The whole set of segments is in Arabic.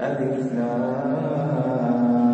أنبئكم بخير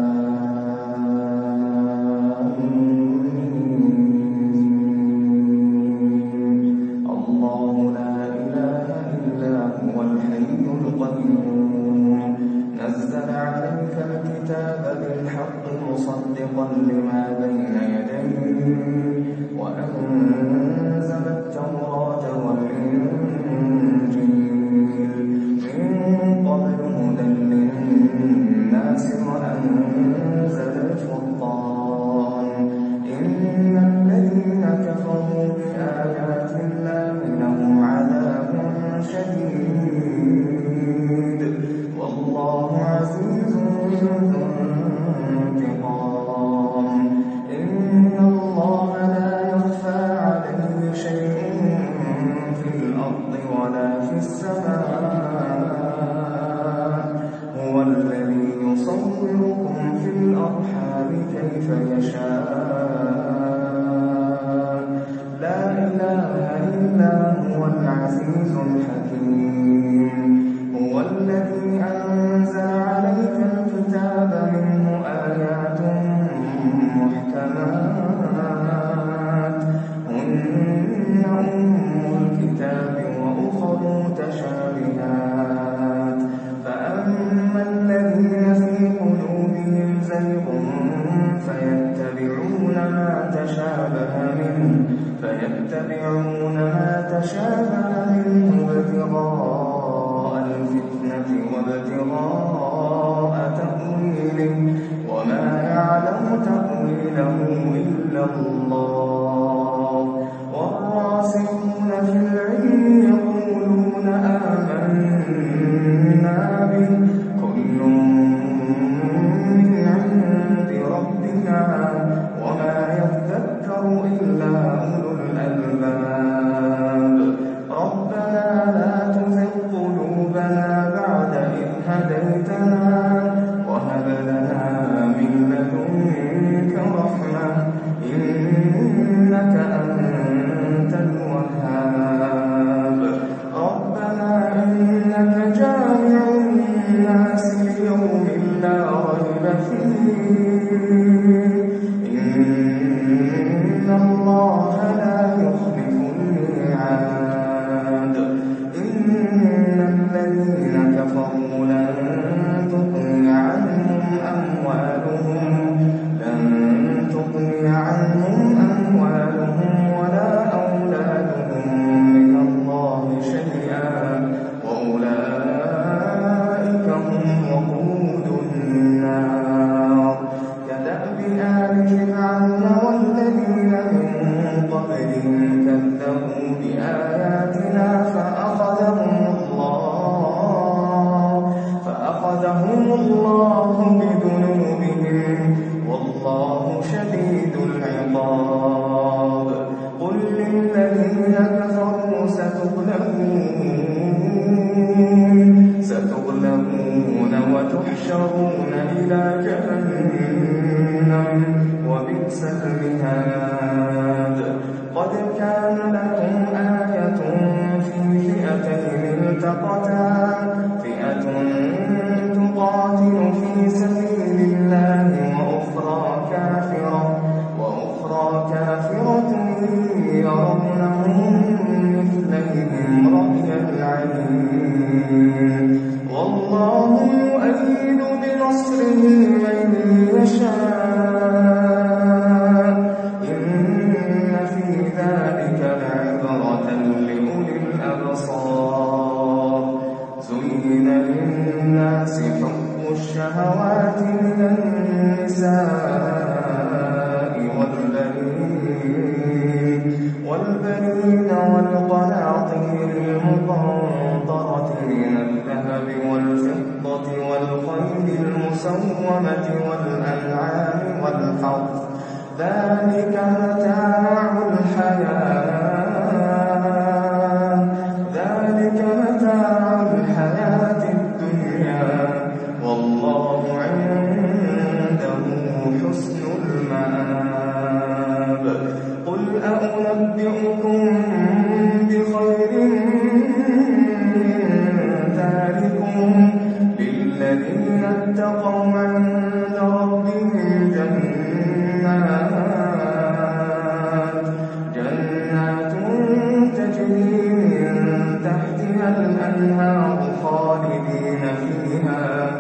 النار خالدين فيها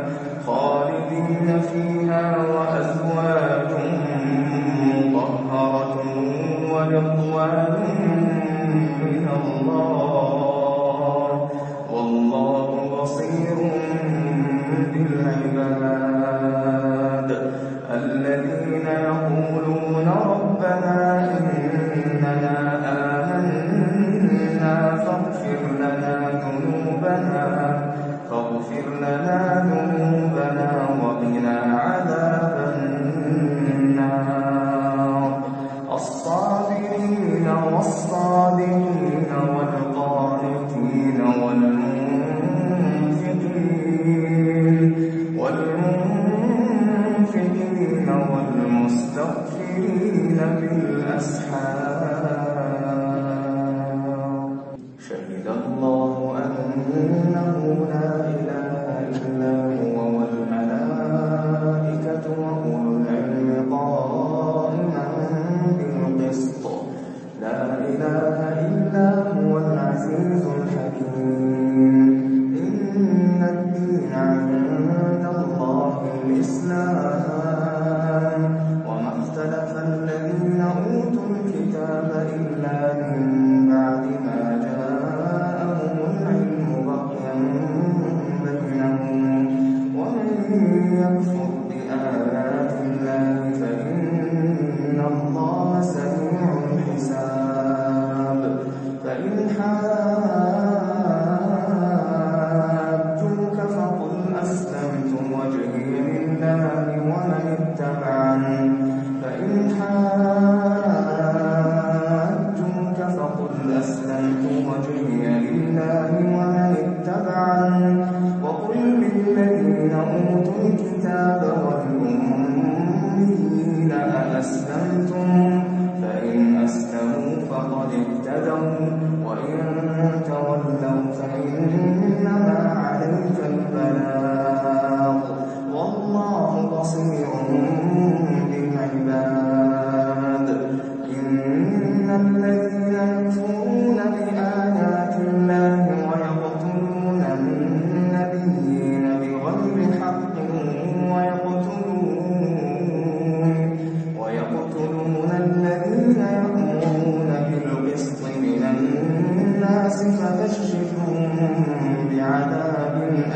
خالدين فيها وأزواجا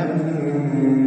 الليل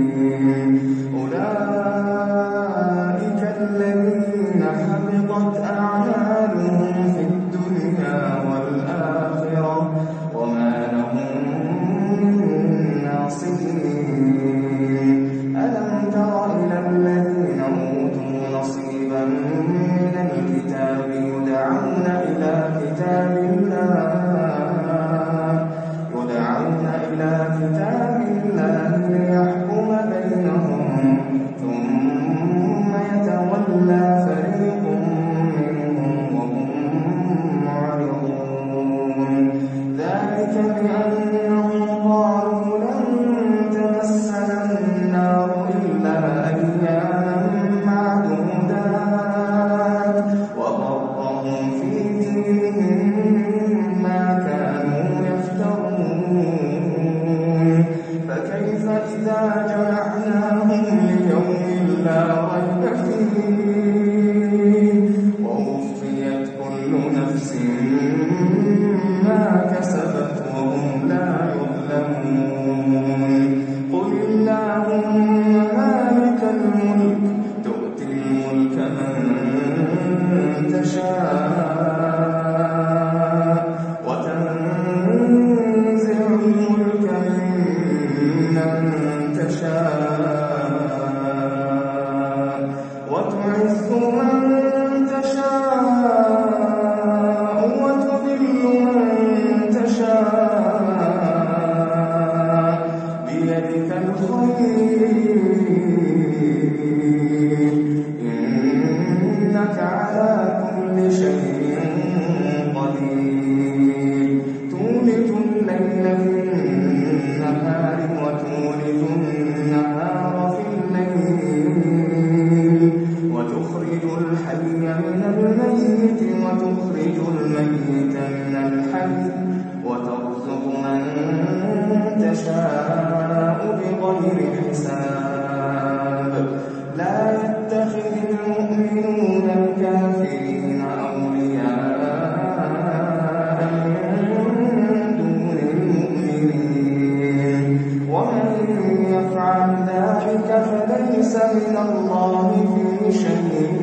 ذلك فليس من الله في شيء.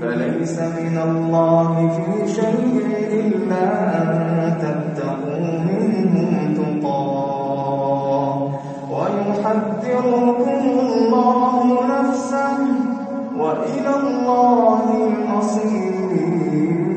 فليس من الله في شيء إلا أن تتقوا منهم تقى ويحذركم الله نفسه وإلى الله المصير.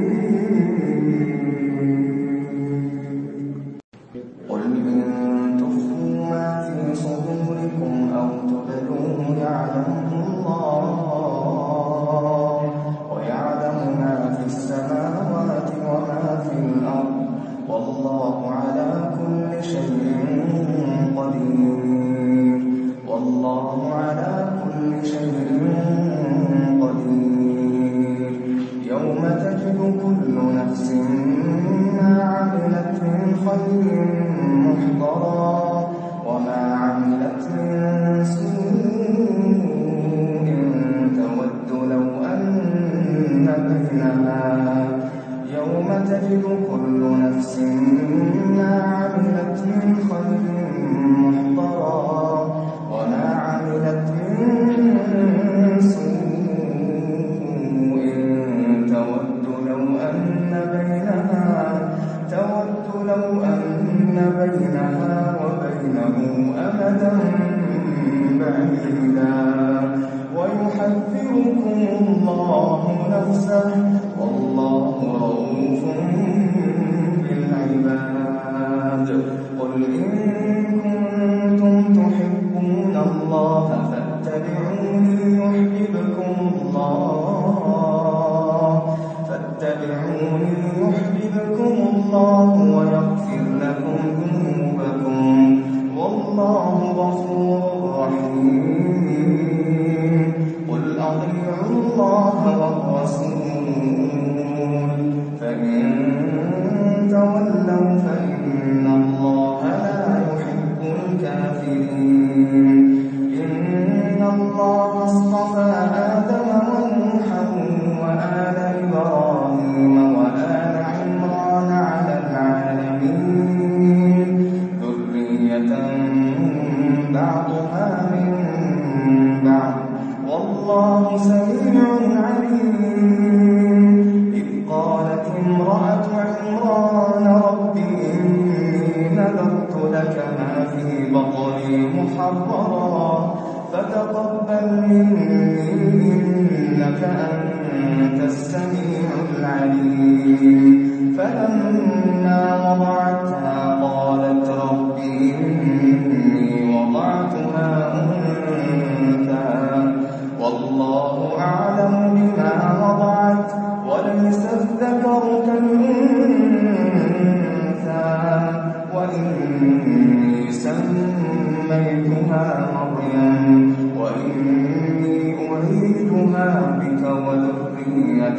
قالت عمران رب إني نذرت لك ما في بطني محررا فتقبل مني إنك أنت السميع العليم. فلما وضعتها قالت ربي إني وضعتها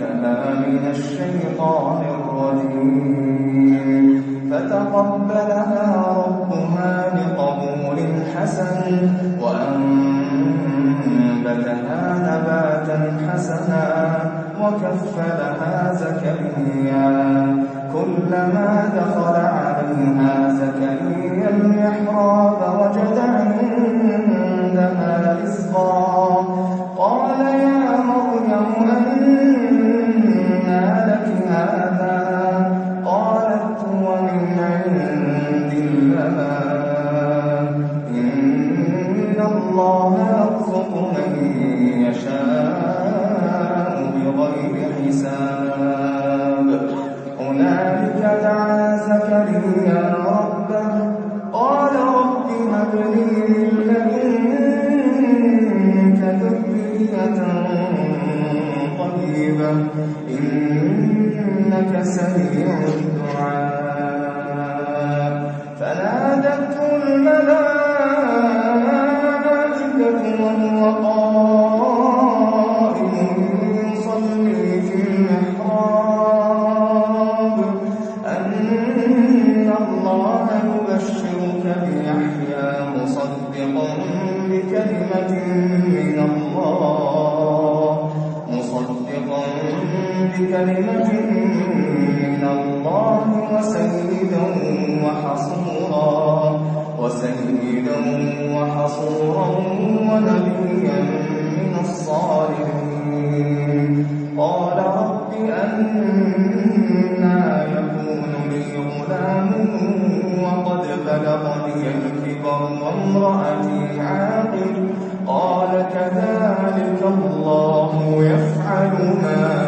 أنتها من الشيطان الرجيم. فتقبلها ربها حسن وأنبتها نباتا حسنا وكفلها زكريا كذلك الله يفعل ما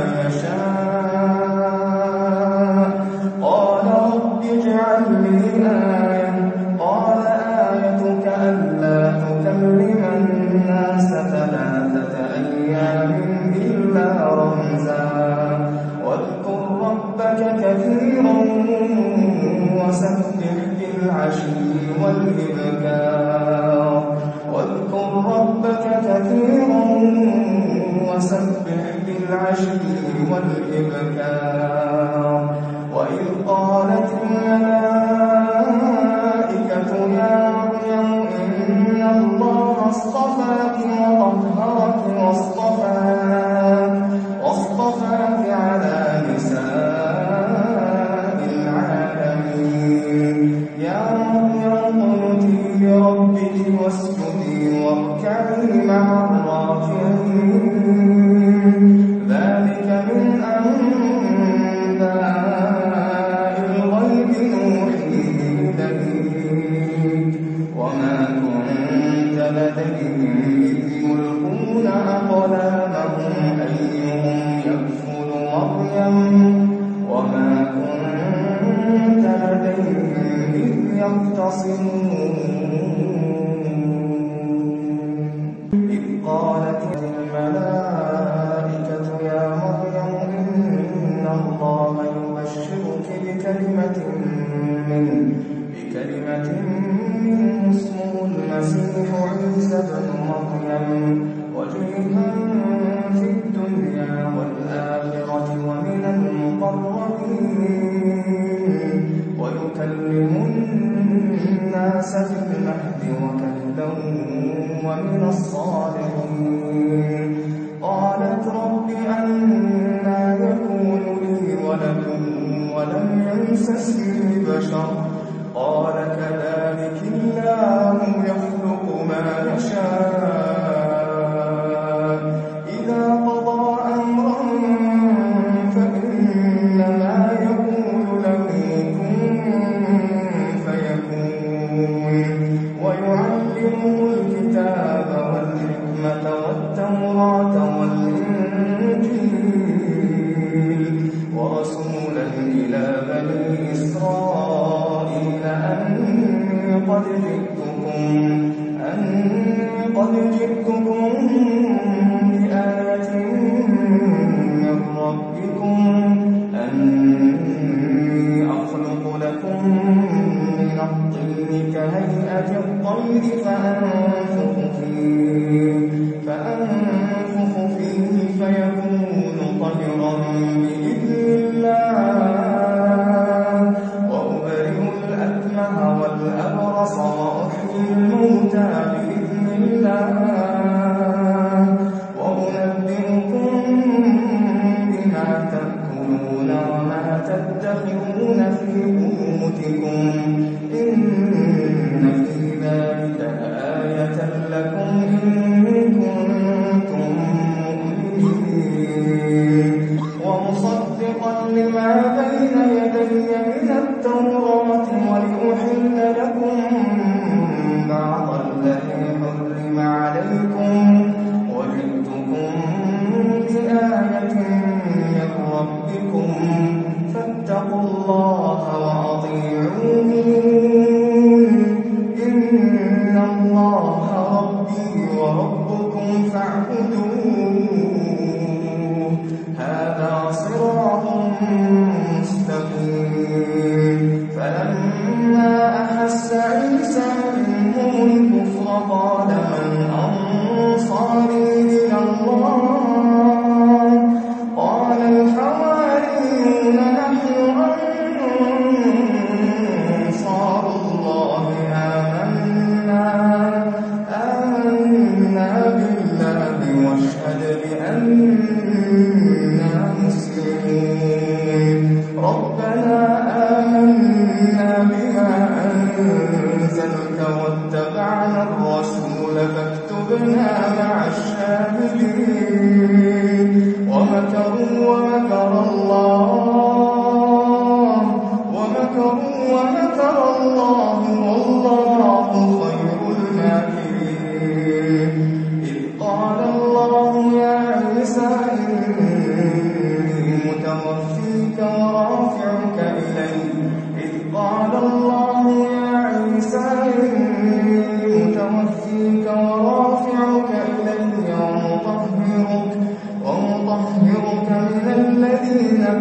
قد جئتكم أني قد جئتكم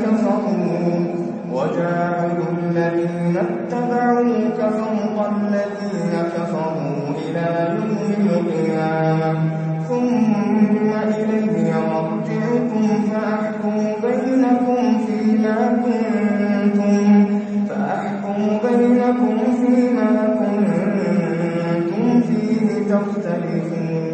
كفروا وجعلوا الذين اتبعوك فوق الذين كفروا إلى يوم القيامة. ثم إليه مرجعكم فأحكم بينكم فيما كنتم فأحكم بينكم فيما كنتم فيه تختلفون.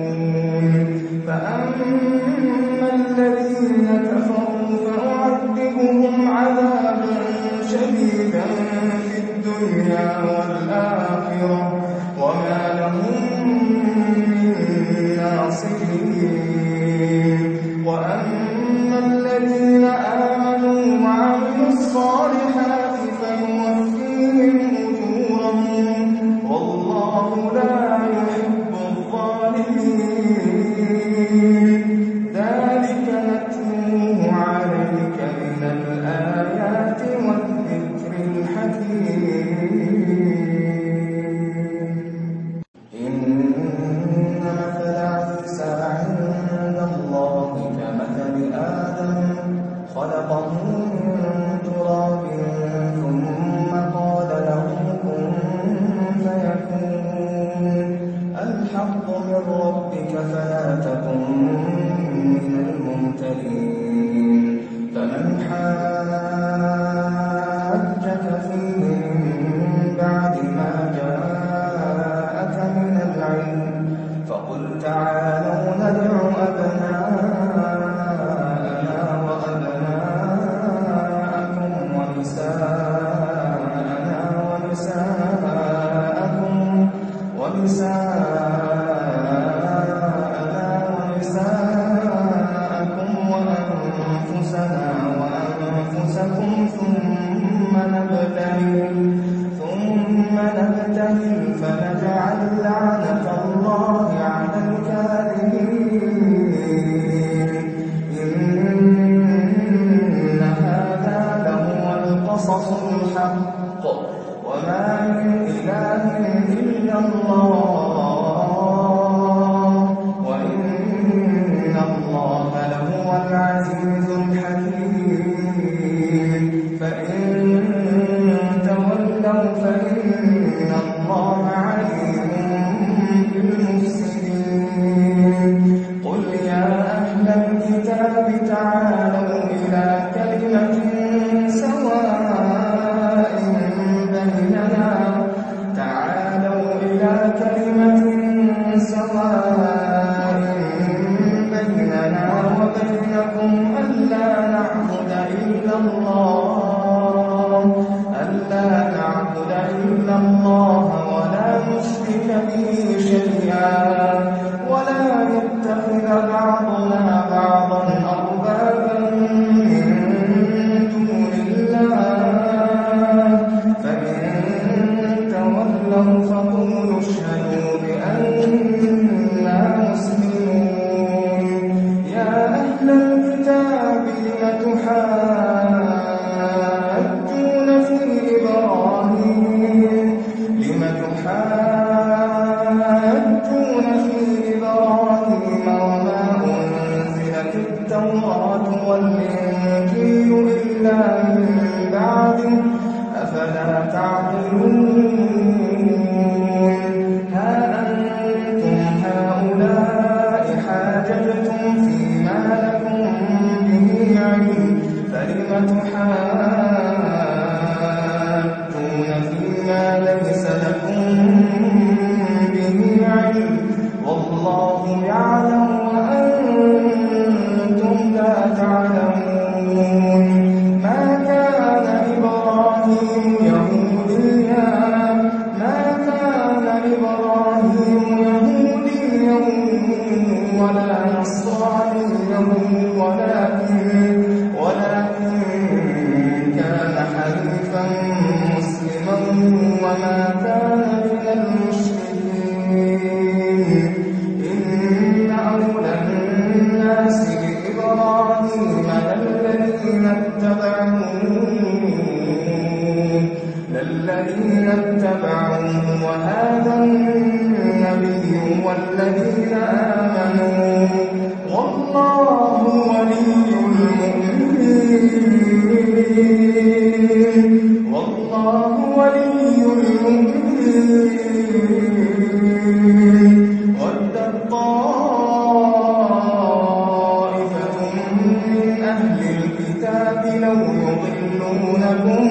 الكتاب لو يضلونكم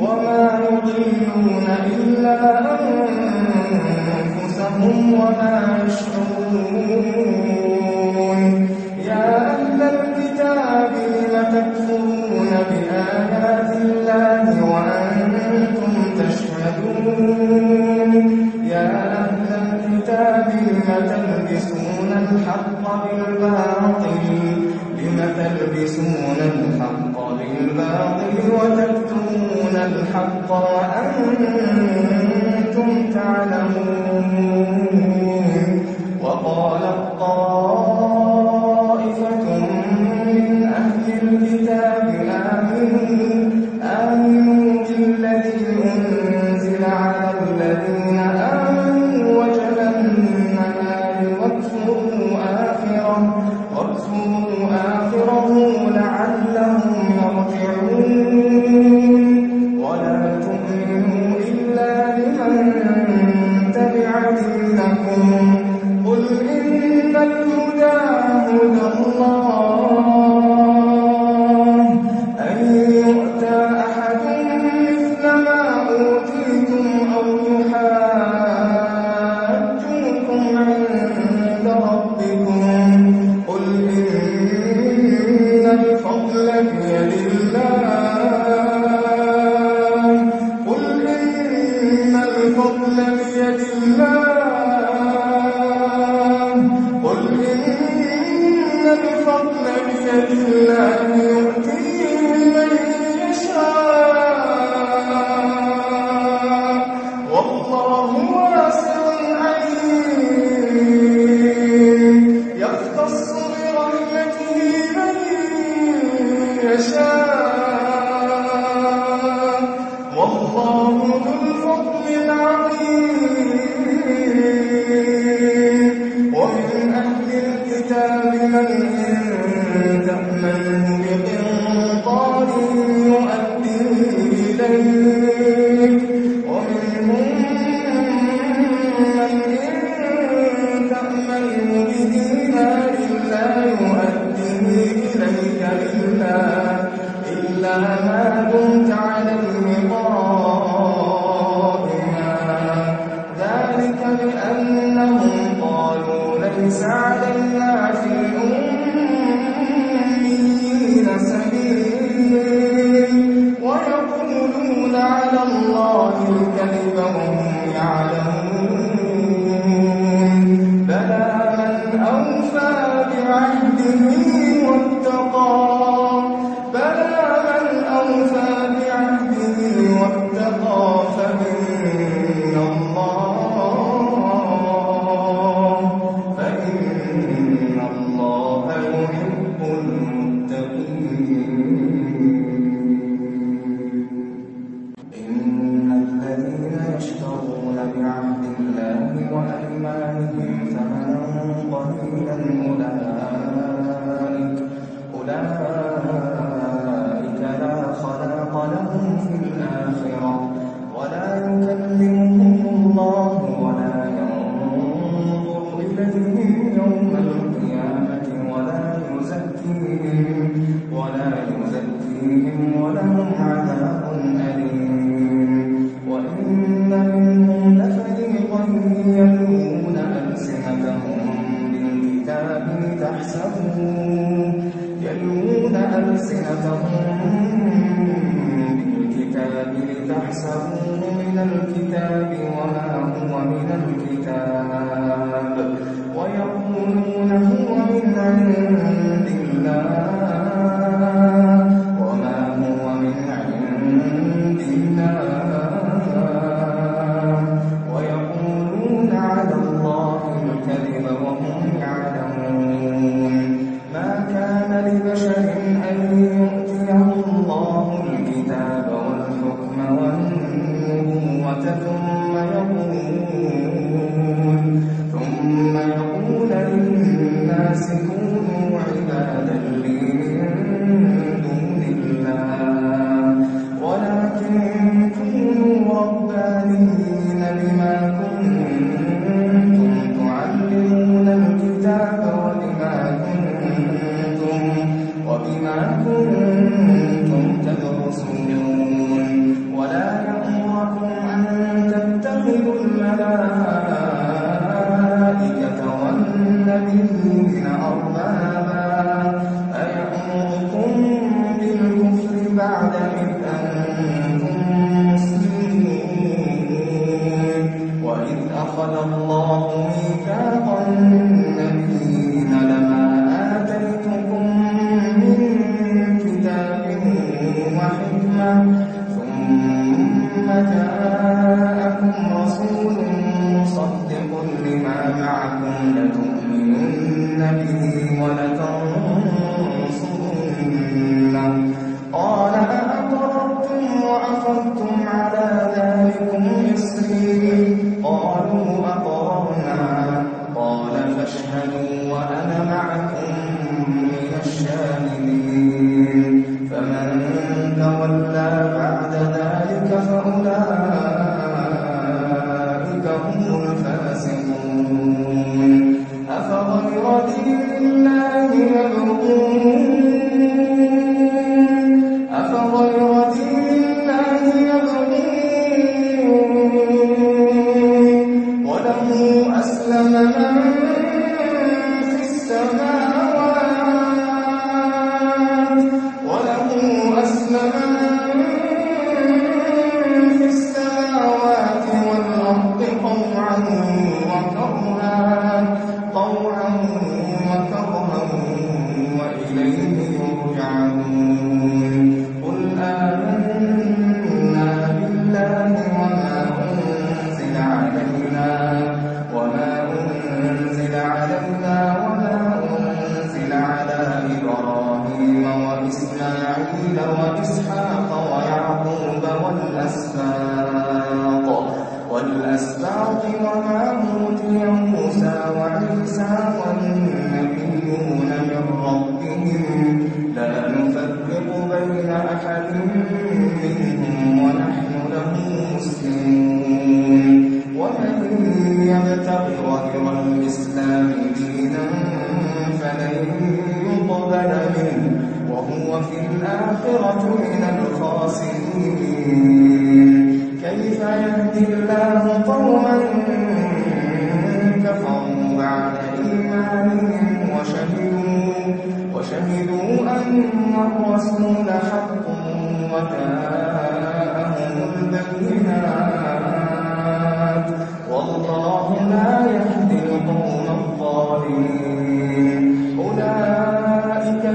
وما يضلون إلا أنفسهم وما يشعرون. يا أهل الكتاب لم تكفرون بآيات الله وأنتم تشهدون؟ يا أهل الكتاب لم تلبسون الحق بالباطل؟ لم تلبسون الحق بالباطل وتكتمون الحق وأنتم تعلمون. وقال الطائف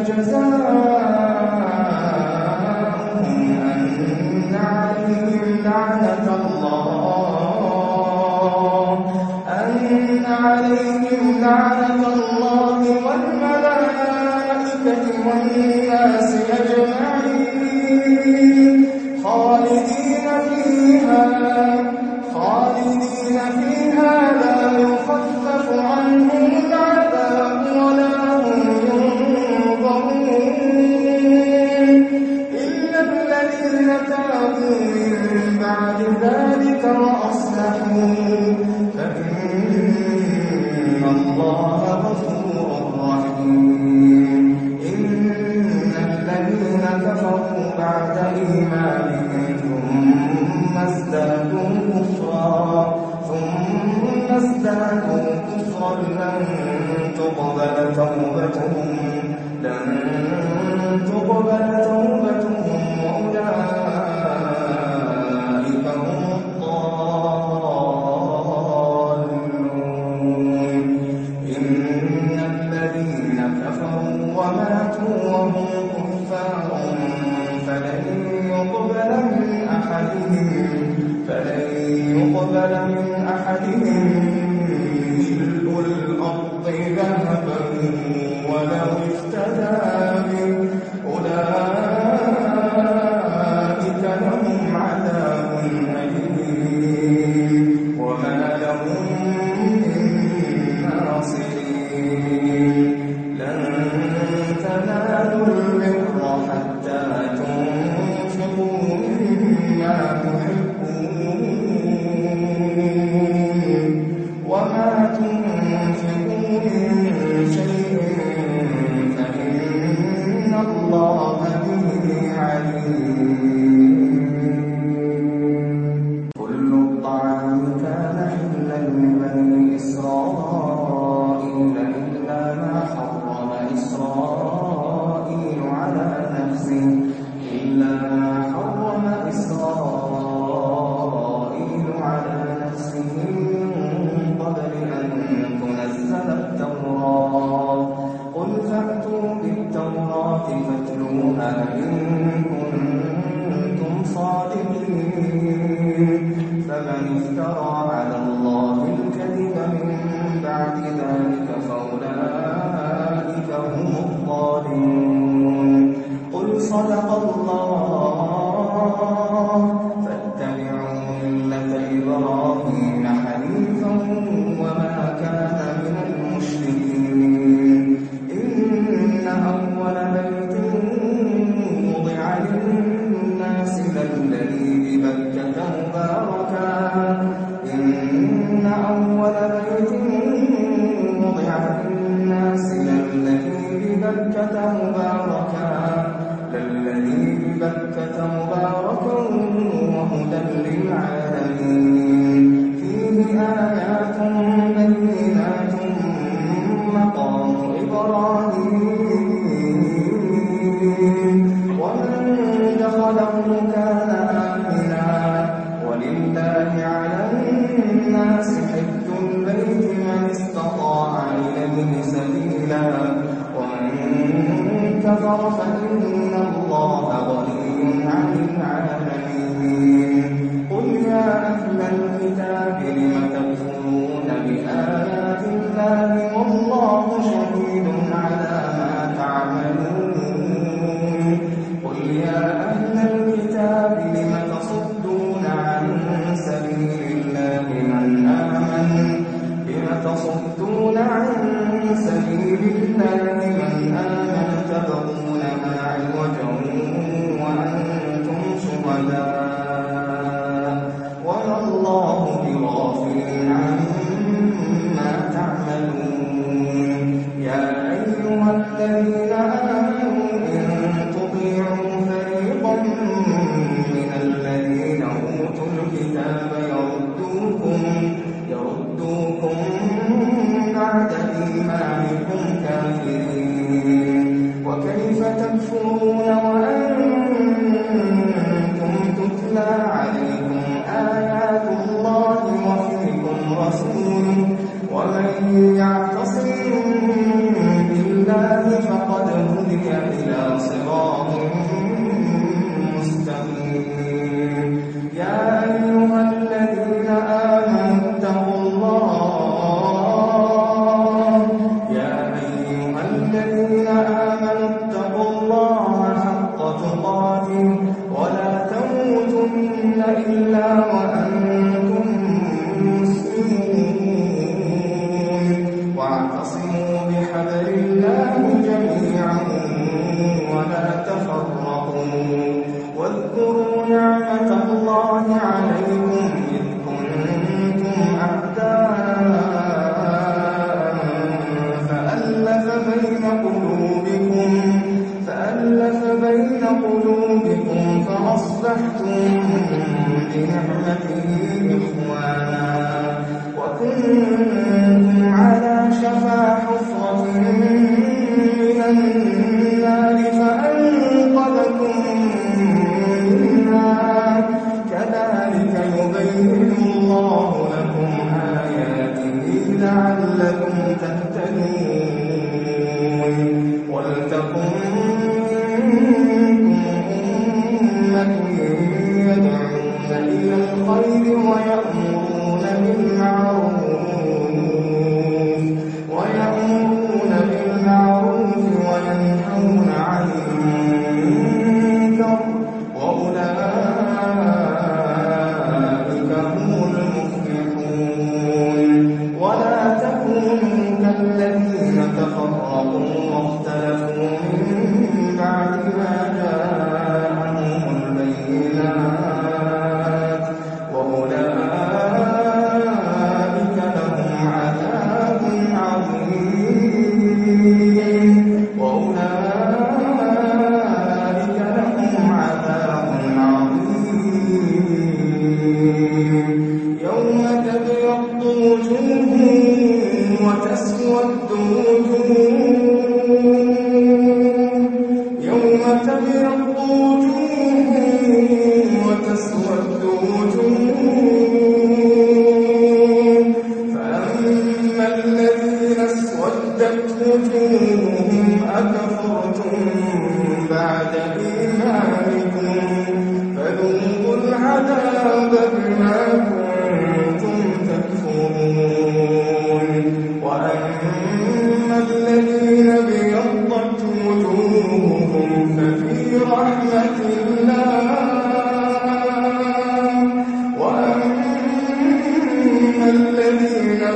أولئك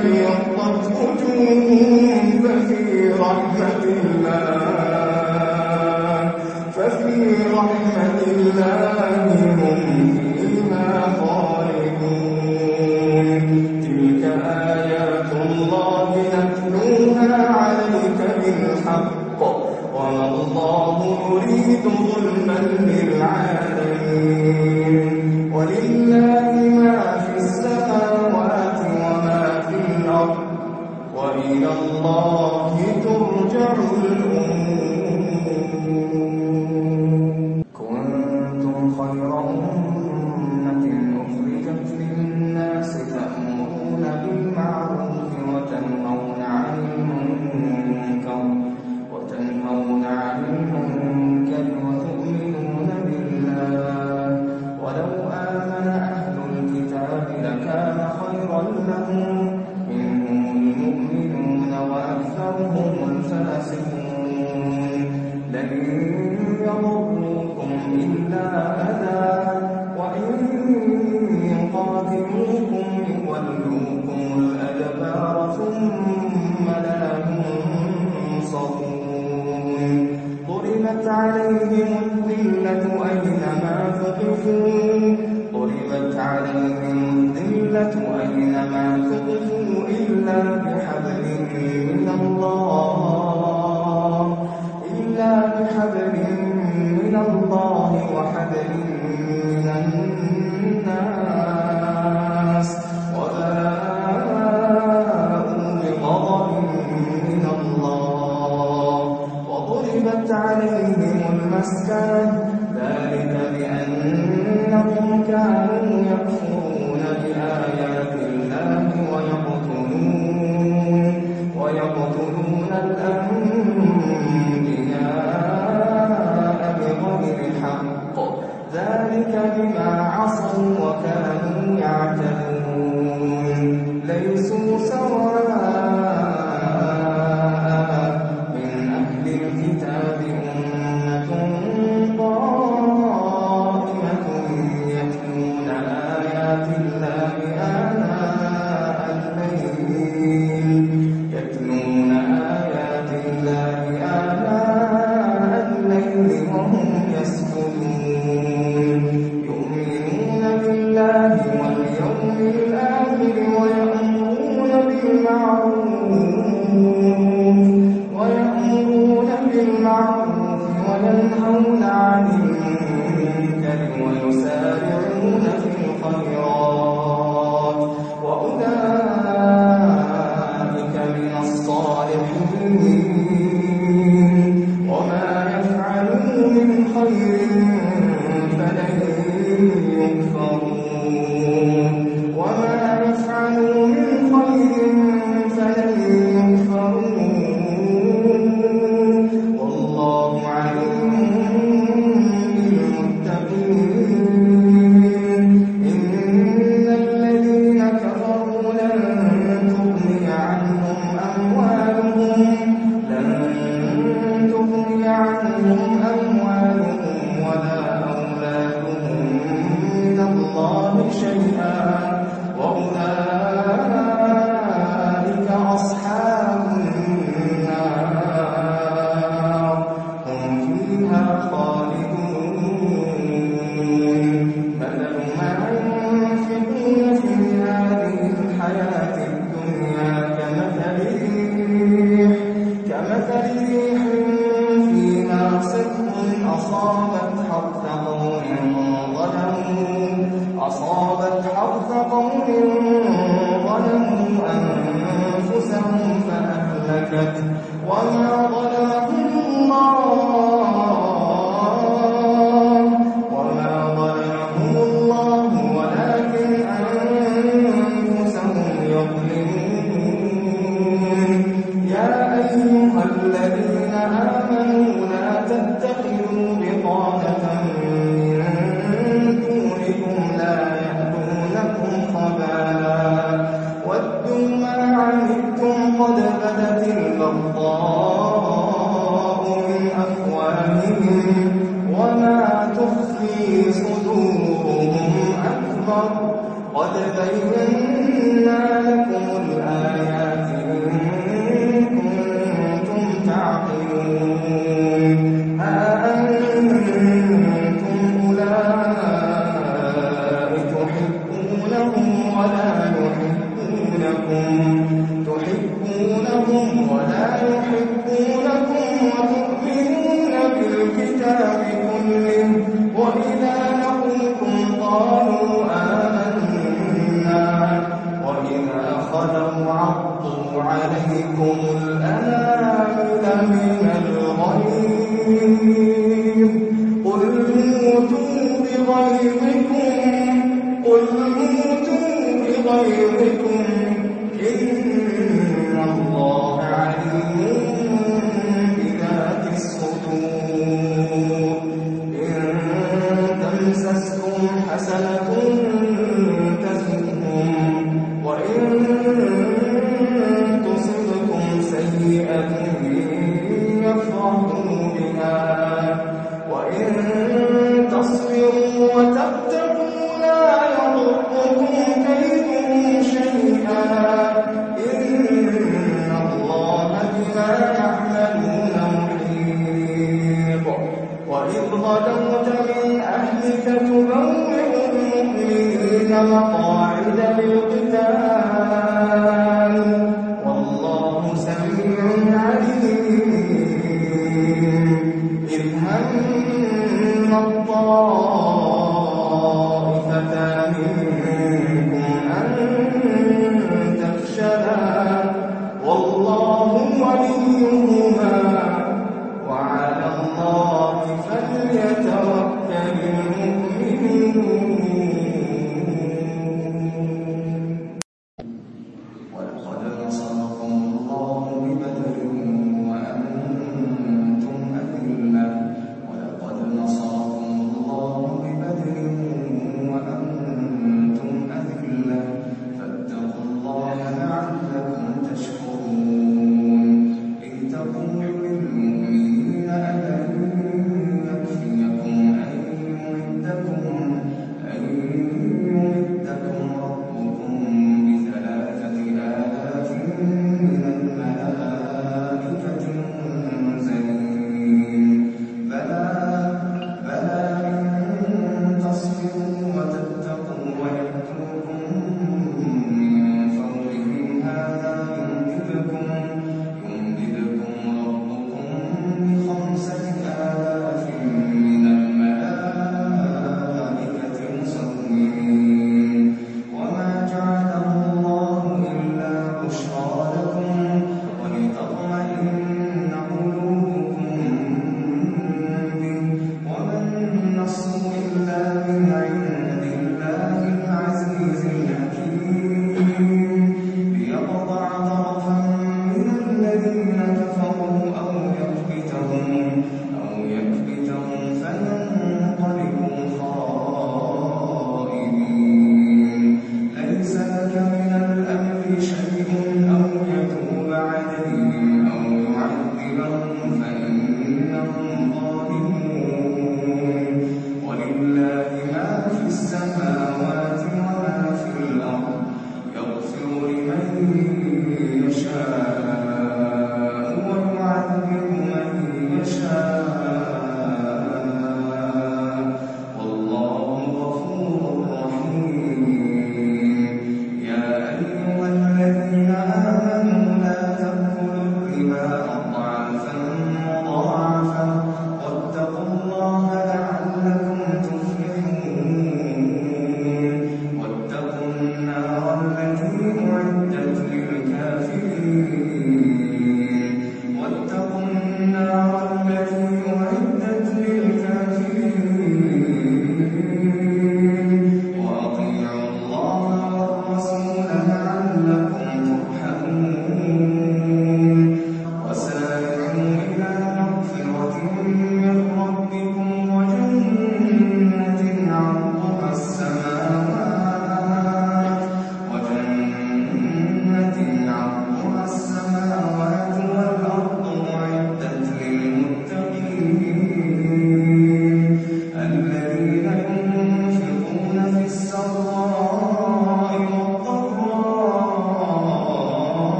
ابيضت وجوههم ففي رحمة ففي رحمة الله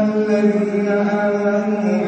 والذين آمنوا